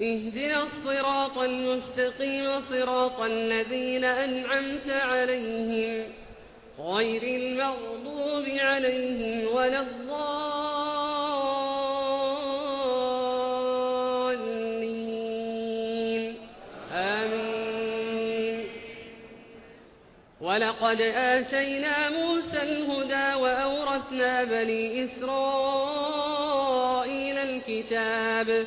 اهدنا الصراط المستقيم صراط الذين أنعمت عليهم غير المغضوب عليهم ولا الضالين. آمين. ولقد آتينا موسى الهدى وأورثنا بني إسرائيل الكتاب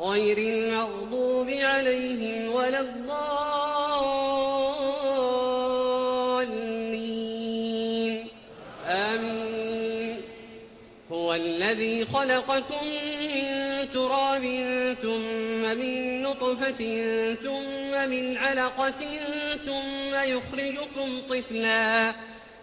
غير المغضوب عليهم ولا الضالين. آمين. هو الذي خلقكم من تراب ثم من نطفة ثم من علقة ثم يخرجكم طفلا.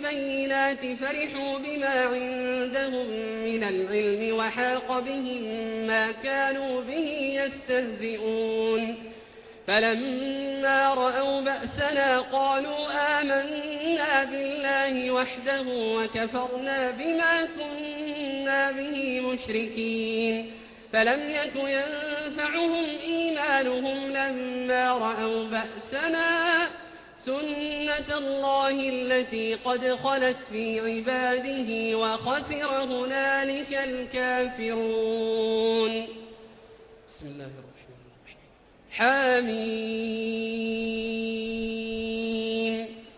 بالبينات فرحوا بما عندهم من العلم وحاق بهم ما كانوا به يستهزئون. فلما رأوا بأسنا قالوا آمنا بالله وحده وكفرنا بما كنا به مشركين. فلم يك ينفعهم إيمانهم لما رأوا بأسنا سنة الله التي قد خلت في عباده وخسر هنالك الكافرون. بسم الله الرحمن الرحيم. حميم.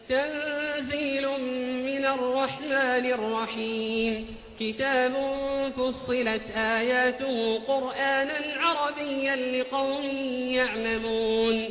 تنزيل من الرحمن الرحيم. كتاب فصلت آياته قرآنا عربيا لقوم يعلمون.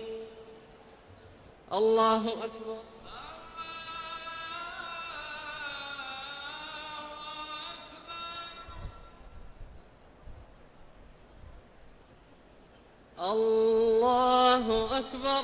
الله أكبر. الله أكبر.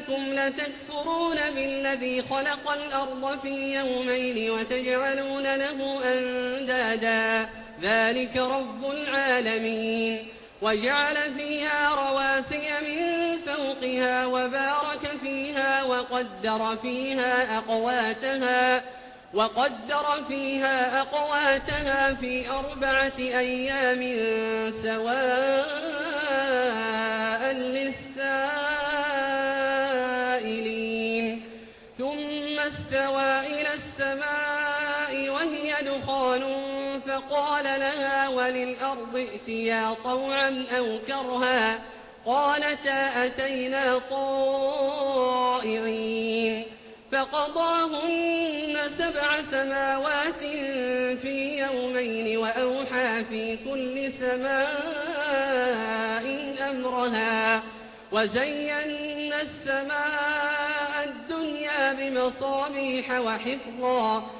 أئنكم لتكفرون بالذي خلق الأرض في يومين وتجعلون له أندادا. ذلك رب العالمين. وجعل فيها رواسي من فوقها وبارك فيها وقدر فيها أقواتها وقدر فيها أقواتها في أربعة أيام سواء للسائلين فقال لها وللأرض ائتيا طوعا أو كرها قالتا أتينا طائعين فقضاهن سبع سماوات في يومين وأوحى في كل سماء أمرها وزينا السماء الدنيا بمصابيح وحفظا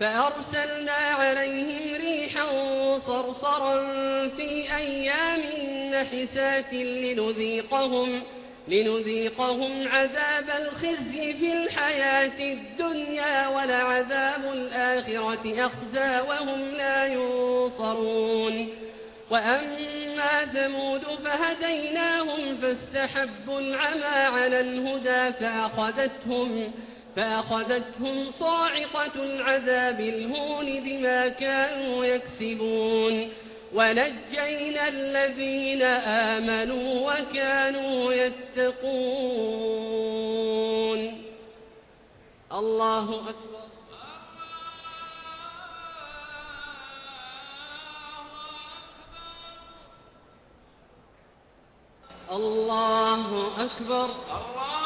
فأرسلنا عليهم ريحا صرصرا في أيام نحسات لنذيقهم لنذيقهم عذاب الخزي في الحياة الدنيا ولعذاب الآخرة أخزى وهم لا ينصرون. وأما ثمود فهديناهم فاستحبوا العمى على الهدى فأخذتهم, فأخذتهم صاعقة العذاب الهون بما كانوا يكسبون. ونجينا الذين آمنوا وكانوا يتقون. الله أكبر. الله أكبر. الله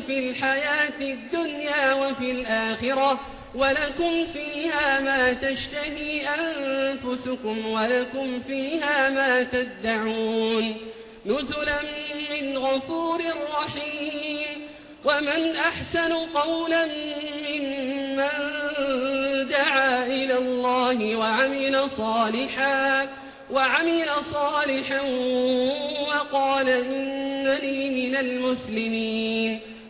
في الحياة الدنيا وفي الآخرة ولكم فيها ما تشتهي أنفسكم ولكم فيها ما تدعون نزلا من غفور رحيم ومن أحسن قولا ممن دعا إلى الله وعمل صالحا وعمل صالحا وقال إنني من المسلمين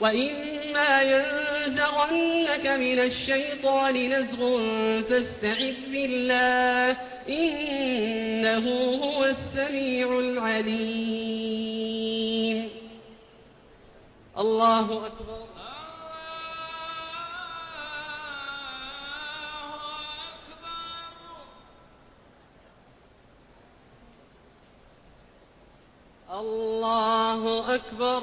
وإما ينزغنك من الشيطان نزغ فاستعذ بالله إنه هو السميع العليم الله أكبر الله أكبر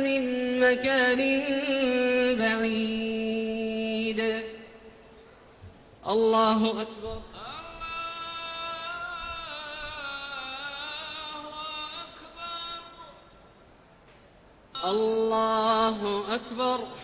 من مكان بعيد. الله أكبر. الله الله أكبر.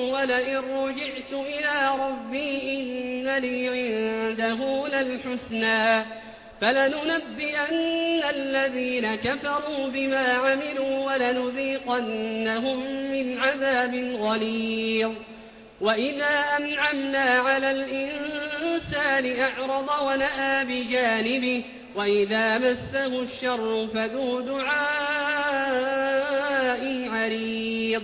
ولئن رجعت إلى ربي إن لي عنده للحسنى فلننبئن الذين كفروا بما عملوا ولنذيقنهم من عذاب غليظ وإذا أنعمنا على الإنسان أعرض ونأى بجانبه وإذا مسه الشر فذو دعاء عريض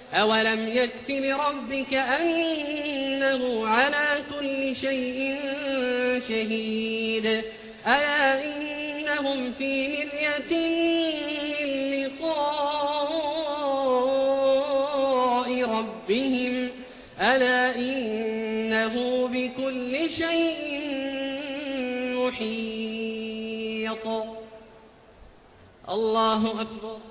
أولم يكف بربك أنه على كل شيء شهيد ألا إنهم في مرية من لقاء ربهم ألا إنه بكل شيء محيط الله أكبر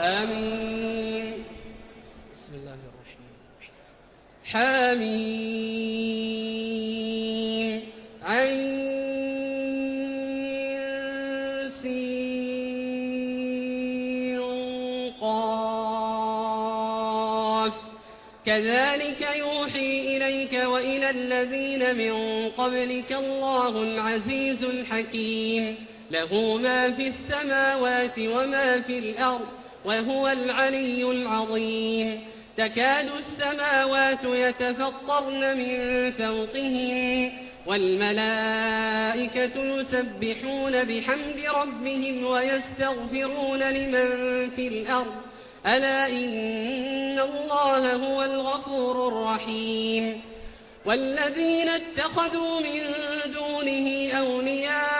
آمين. بسم الله الرحمن الرحيم. حميم. عين سين قاف. كذلك يوحي إليك وإلى الذين من قبلك الله العزيز الحكيم. له ما في السماوات وما في الأرض. وهو العلي العظيم. تكاد السماوات يتفطرن من فوقهن والملائكة يسبحون بحمد ربهم ويستغفرون لمن في الأرض. ألا إن الله هو الغفور الرحيم. والذين اتخذوا من دونه أولياء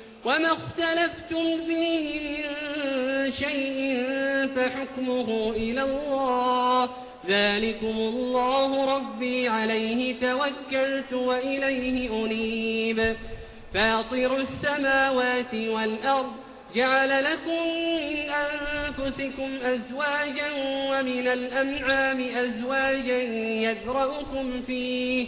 وما اختلفتم فيه من شيء فحكمه إلى الله. ذلكم الله ربي عليه توكلت وإليه أنيب. فاطر السماوات والأرض جعل لكم من أنفسكم أزواجا ومن الأنعام أزواجا يذرأكم فيه.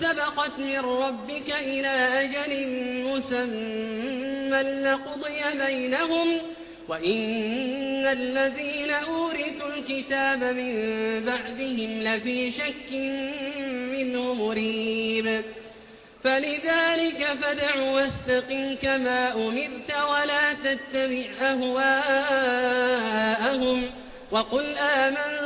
سبقت من ربك إلى أجل مسمى لقضي بينهم وإن الذين أورثوا الكتاب من بعدهم لفي شك منه مريب. فلذلك فدع واستقم كما أمرت ولا تتبع أهواءهم وقل آمنت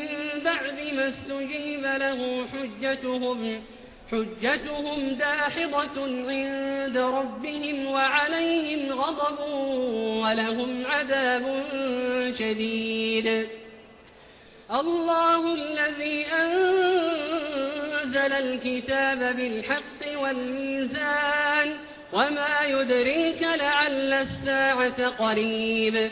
ما استجيب له حجتهم حجتهم داحضة عند ربهم وعليهم غضب ولهم عذاب شديد. الله الذي أنزل الكتاب بالحق والميزان وما يدريك لعل الساعة قريب.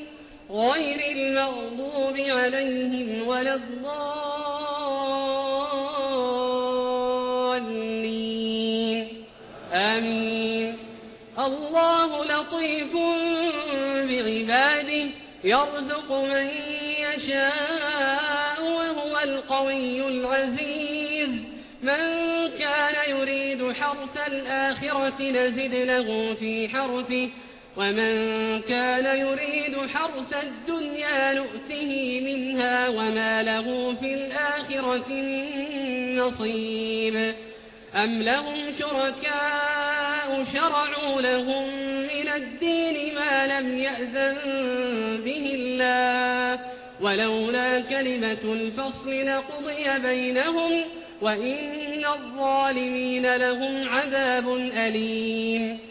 غير المغضوب عليهم ولا الضالين. آمين. الله لطيف بعباده يرزق من يشاء وهو القوي العزيز. من كان يريد حرث الآخرة نزد له في حرثه ومن كان يريد حرث الدنيا نؤته منها وما له في الآخرة من نصيب. أم لهم شركاء شرعوا لهم من الدين ما لم يأذن به الله. ولولا كلمة الفصل لقضي بينهم وإن الظالمين لهم عذاب أليم.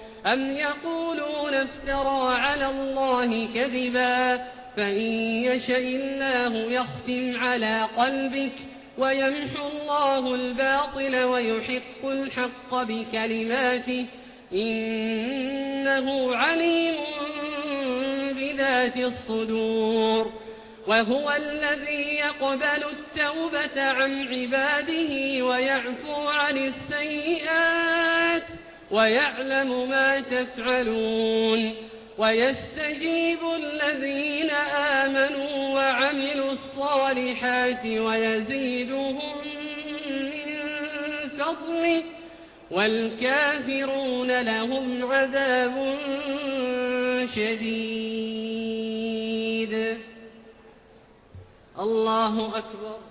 أم يقولون افترى على الله كذبا فإن يشأ الله يختم على قلبك ويمحو الله الباطل ويحق الحق بكلماته إنه عليم بذات الصدور وهو الذي يقبل التوبة عن عباده ويعفو عن السيئات ويعلم ما تفعلون ويستجيب الذين آمنوا وعملوا الصالحات ويزيدهم من فضله والكافرون لهم عذاب شديد. الله أكبر.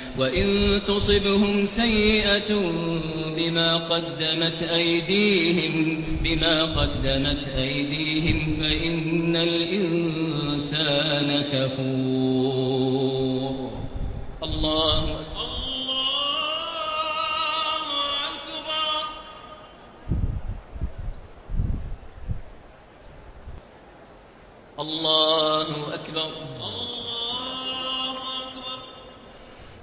وإن تصبهم سيئة بما قدمت أيديهم بما قدمت أيديهم فإن الإنسان كفور. الله الله أكبر.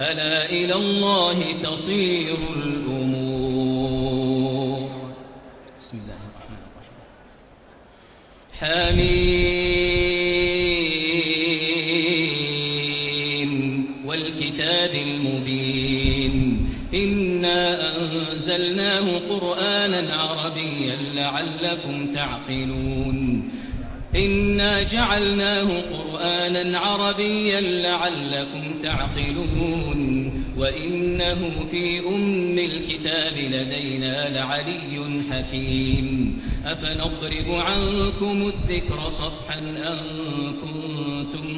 ألا إلى الله تصير الأمور. بسم الله الرحمن الرحيم. حميم. والكتاب المبين. إنا أنزلناه قرآنا عربيا لعلكم تعقلون. إنا جعلناه قرآنا عربيا لعلكم تعقلون وإنه في أم الكتاب لدينا لعلي حكيم أفنضرب عنكم الذكر صفحا أن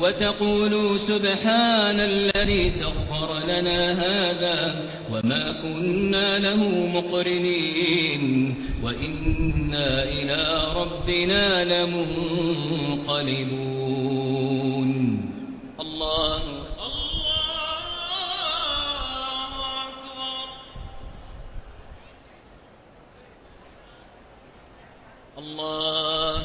وتقولوا سبحان الذي سخر لنا هذا وما كنا له مقرنين وإنا إلى ربنا لمنقلبون. الله الله أكبر. الله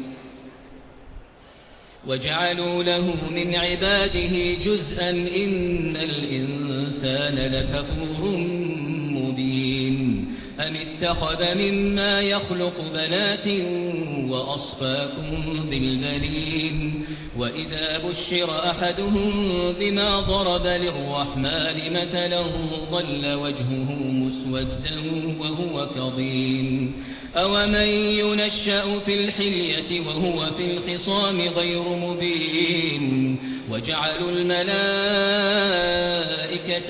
وجعلوا له من عباده جزءا إن الإنسان لكفور مبين أم اتخذ مما يخلق بنات وأصفاكم بالبنين وإذا بشر أحدهم بما ضرب للرحمن مثلا ظل وجهه مسودا وهو كظيم أومن ينشأ في الحلية وهو في الخصام غير مبين وجعلوا الملائكة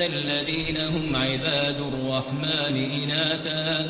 الذين هم عباد الرحمن إناثا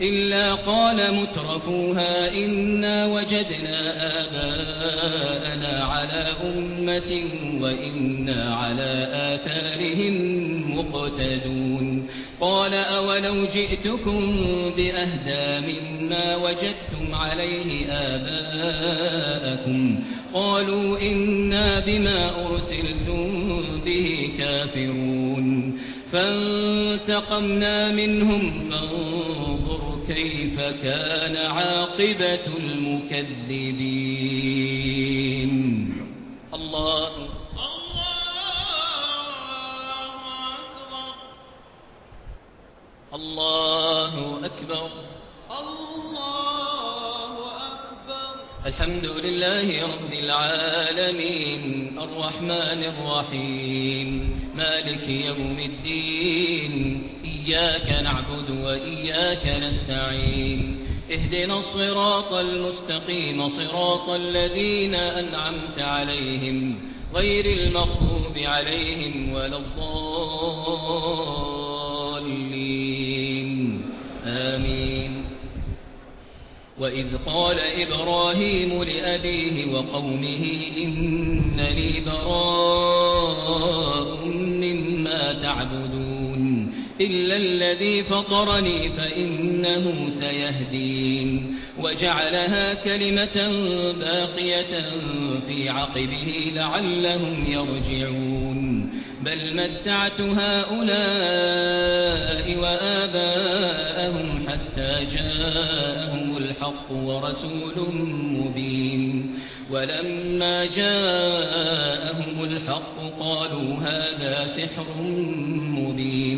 إلا قال مترفوها إنا وجدنا آباءنا على أمة وإنا على آثارهم مقتدون. قال أولو جئتكم بأهدى مما وجدتم عليه آباءكم؟ قالوا إنا بما أرسلتم به كافرون. فانتقمنا منهم فانظر كيف كان عاقبة المكذبين. الله الله أكبر. الله أكبر الحمد لله رب العالمين الرحمن الرحيم مالك يوم الدين إياك نعبد وإياك نستعين. اهدنا الصراط المستقيم صراط الذين أنعمت عليهم غير المغضوب عليهم ولا الضالين. آمين. وإذ قال إبراهيم لأبيه وقومه إنني براء مما تعبدون إلا الذي فطرني فإنه سيهدين. وجعلها كلمة باقية في عقبه لعلهم يرجعون. بل متعت هؤلاء وآباءهم حتى جاءهم الحق ورسول مبين. ولما جاءهم الحق قالوا هذا سحر مبين.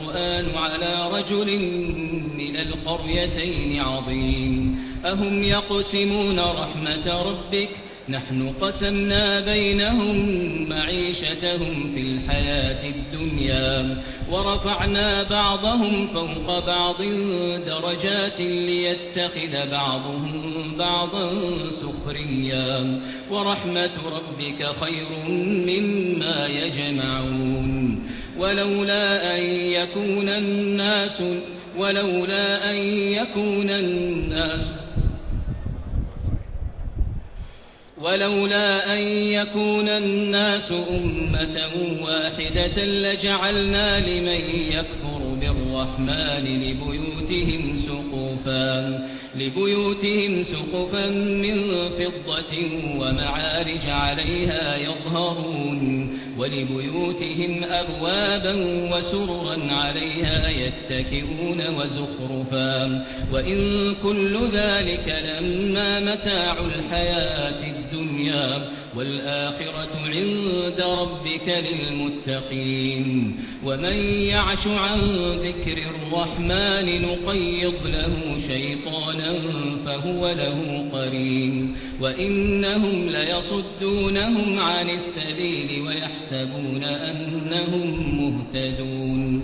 على رجل من القريتين عظيم. أهم يقسمون رحمة ربك؟ نحن قسمنا بينهم معيشتهم في الحياة الدنيا. ورفعنا بعضهم فوق بعض درجات ليتخذ بعضهم بعضا سخريا. ورحمة ربك خير مما يجمعون. ولولا أن يكون الناس ولولا أن يكون الناس ولولا أن يكون الناس أمة واحدة لجعلنا لمن يكفر بالرحمن لبيوتهم سقفا لبيوتهم سقفا من فضة ومعارج عليها يظهرون ولبيوتهم أبوابا وسررا عليها يتكئون وزخرفا وإن كل ذلك لما متاع الحياة الدنيا والآخرة عند ربك للمتقين ومن يعش عن ذكر الرحمن نقيض له شيطانا فهو له قرين وإنهم ليصدونهم عن السبيل ويحسبون أنهم مهتدون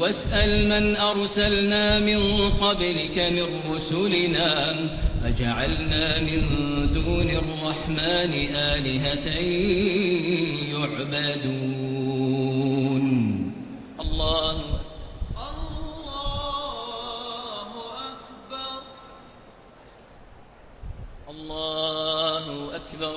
واسأل من أرسلنا من قبلك من رسلنا أجعلنا من دون الرحمن آلهة يعبدون. الله الله أكبر. الله أكبر.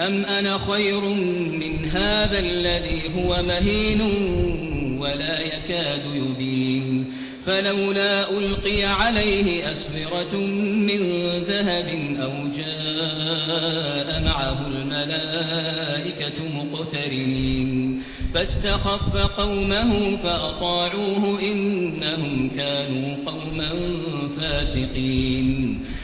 أم أنا خير من هذا الذي هو مهين ولا يكاد يبين؟ فلولا ألقي عليه أسورة من ذهب أو جاء معه الملائكة مقترنين. فاستخف قومه فأطاعوه إنهم كانوا قوما فاسقين.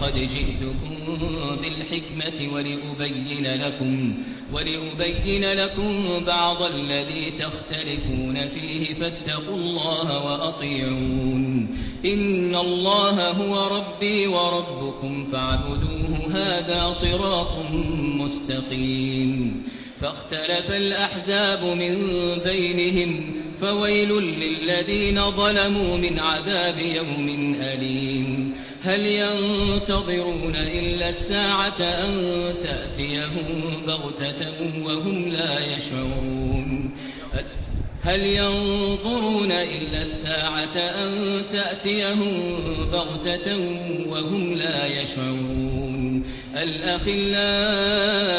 قال قد جئتكم بالحكمة ولأبين لكم ولأبين لكم بعض الذي تختلفون فيه فاتقوا الله وأطيعون. إن الله هو ربي وربكم فاعبدوه هذا صراط مستقيم. فاختلف الأحزاب من بينهم فويل للذين ظلموا من عذاب يوم أليم. هل ينتظرون إلا الساعة أن تأتيهم بغتة وهم لا يشعرون؟ هل ينظرون إلا الساعة أن تأتيهم بغتة وهم لا يشعرون؟ الأخلاء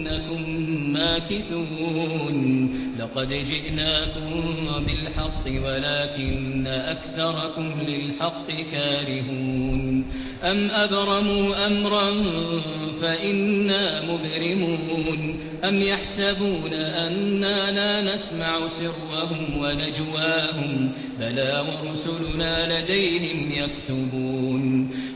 إنكم ماكثون لقد جئناكم بالحق ولكن أكثركم للحق كارهون أم أبرموا أمرا فإنا مبرمون أم يحسبون أنا لا نسمع سرهم ونجواهم بلى ورسلنا لديهم يكتبون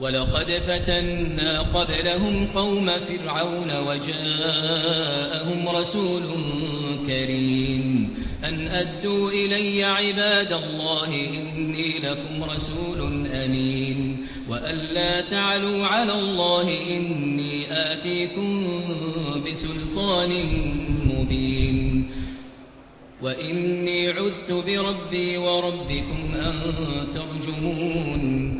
ولقد فتنا قبلهم قوم فرعون وجاءهم رسول كريم. أن أدوا إلي عباد الله إني لكم رسول أمين. وأن لا تعلوا على الله إني آتيكم بسلطان مبين. وإني عذت بربي وربكم أن ترجمون.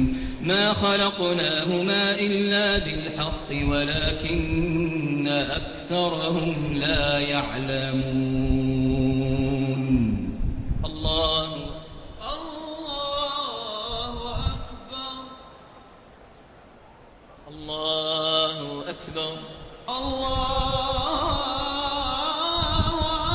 ما خلقناهما إلا بالحق ولكن أكثرهم لا يعلمون. الله الله أكبر. الله أكبر. الله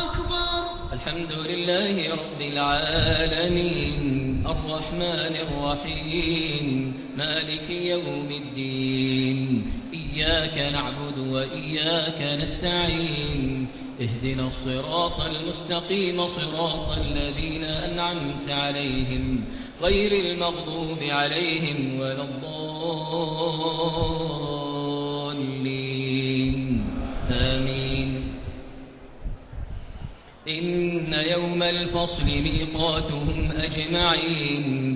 أكبر. الحمد لله رب العالمين الرحمن الرحيم مالك يوم الدين. إياك نعبد وإياك نستعين. اهدنا الصراط المستقيم صراط الذين أنعمت عليهم غير المغضوب عليهم ولا الضالين. آمين. إن يوم الفصل ميقاتهم أجمعين.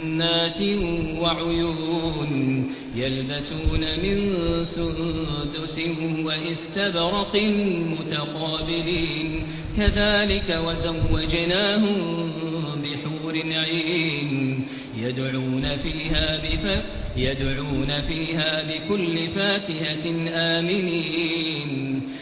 جنات وعيون يلبسون من سندس واستبرق متقابلين. كذلك وزوجناهم بحور عين. يدعون فيها بف يدعون فيها بكل فاكهة آمنين.